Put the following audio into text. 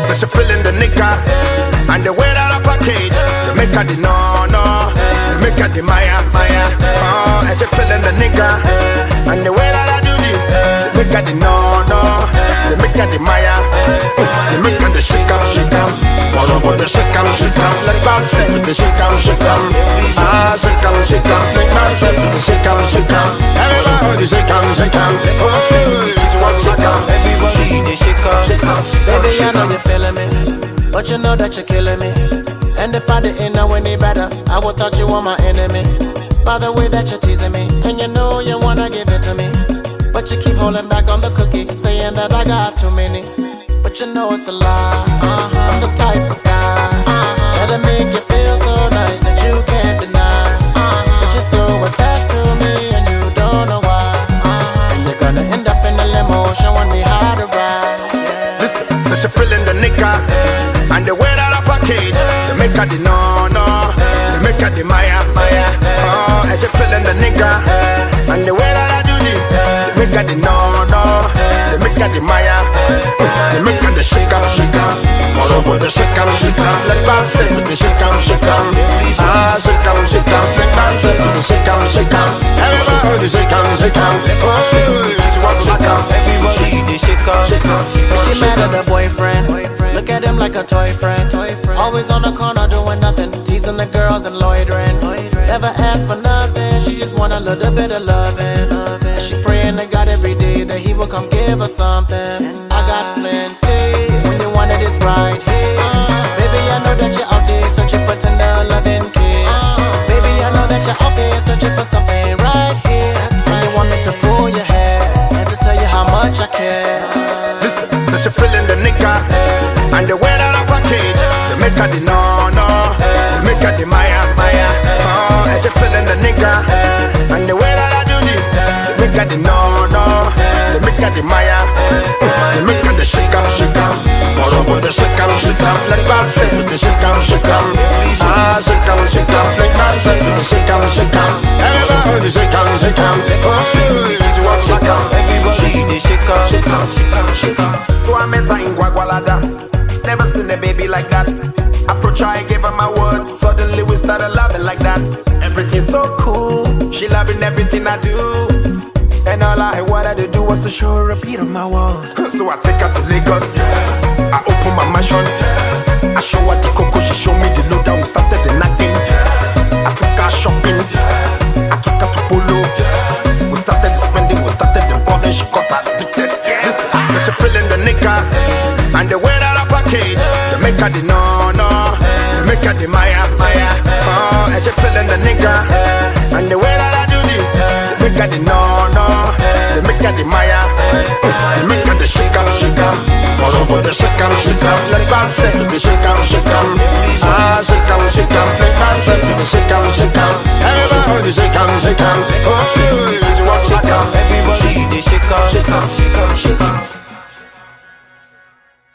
So she feeling the nigga and the way that I package. They make her the no no, they make her the Maya Maya. Oh, and she feeling the nigga and the way that I do this. They make her the no no, they make her the Maya. They make her the shake am shake am. Follow but the shake am shake am. Like myself with the shake am shake am. Ah shake am shake am. Like myself with the shake am shake am. Everybody shake am shake am. Oh, she want shake am. Everybody shake up, shake up, shake up, I know you're feeling me, but you know that you're killing me. And if I didn't know any better, I would thought you were my enemy. By the way that you're teasing me, and you know you wanna give it to me. But you keep holding back on the cookie, saying that I got too many. But you know it's a lie. Uh-huh. I'm the type so she feeling the nigga and the way that I package. They make her the no no, they make her the Maya Maya. Oh, and she feeling the nigga and the way that I do this. They make her the no no, they make her the Maya. They make her the shake am shake am. Follow but the shake am shake am. Like myself with the shake am shake. Ah shake am shake. Like myself with the shake am shake. Everybody shake am shake am. Oh, she mad at her boyfriend. Look at him like a toy friend. Always on the corner doing nothing, teasing the girls and loitering. Never ask for nothing, she just want a little bit of loving. She praying to God every day that He will come give her something. I got plenty she feeling the nigga and the way that I package. They make her the no no, they make her the Maya Maya. Oh, and she feeling the nigga and the way that I do this. They make her the no no, they make her the Maya. They make her the shake am shake am. Follow the shake am shake am. Like myself with the shake am. Ah shake am shake am. Like myself with the shake am. Everybody shake am shake am. Oh, she want shake am. Everybody shake up, loving everything I do. And all I wanted to do was to show her a beat on my wall. So I take her to Lagos. I open my mansion. I show her the cocoa, she show me the lowdown. We started the knocking. I took her shopping. I took her to Polo. We started the spending, we started the balling. She got addicted. This so she feeling the nigga and the way that I package. They make her the no no, make her the Maya. Maya. Oh, and she feeling the nigga. And the way that I do this, they make her the no no. They make her the Maya. They make her the shake up, shake up. Morobo the shake up, shake up. Let us say the shake up, shake up. Ah, shake up, shake up. Let us say the shake up, shake up. Everybody shake up, shake up. Oh, she wants shake up. Everybody the shake up, shake up, shake up, shake up.